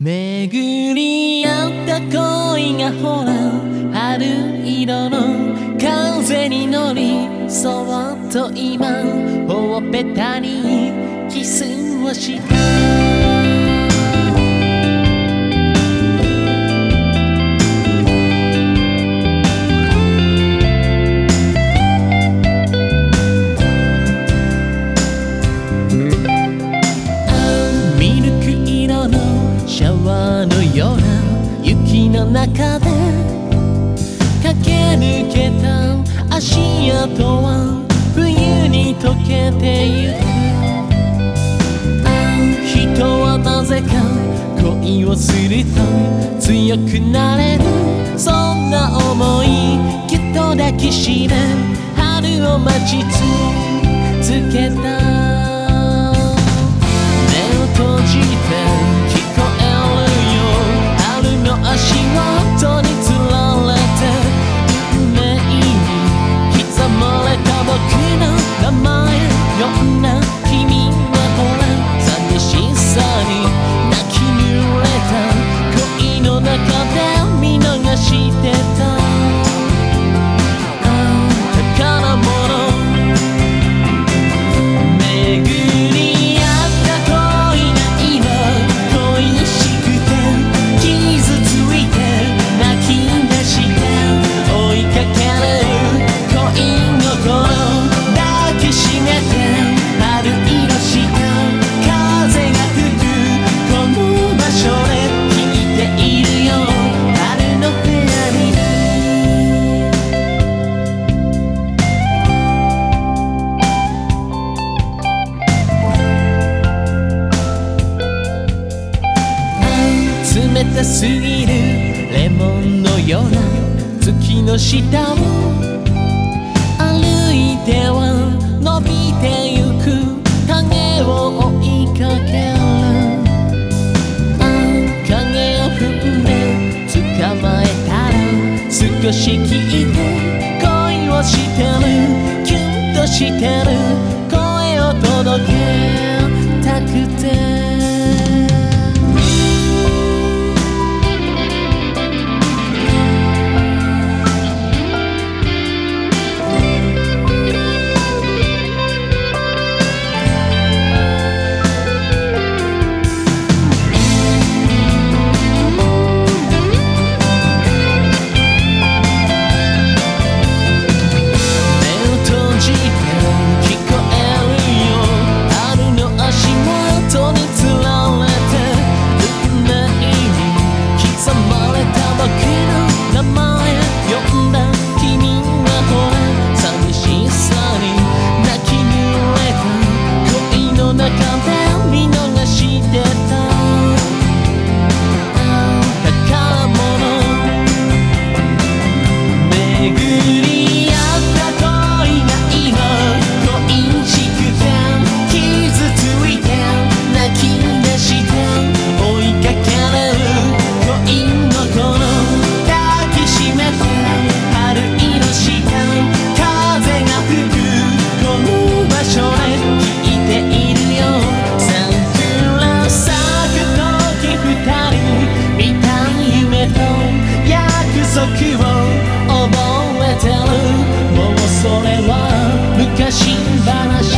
巡り合った恋がほら春色の風に乗りそっと今ほっぺたにキスをした中で駆け抜けた足跡は冬に溶けてゆく。人はなぜか恋をすると強くなれる。そんな想いぎゅっと抱きしめ春を待ち続けた。目を閉じて。前呼ん すぎるレモンのような月の下を歩いては伸びてゆく影を追いかける。影を踏んで捕まえたら。少し聞いて恋をしてる。キュンとしてる。てる。もうそれは昔話。